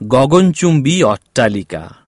গগনচুম্বী অট্টালিকা।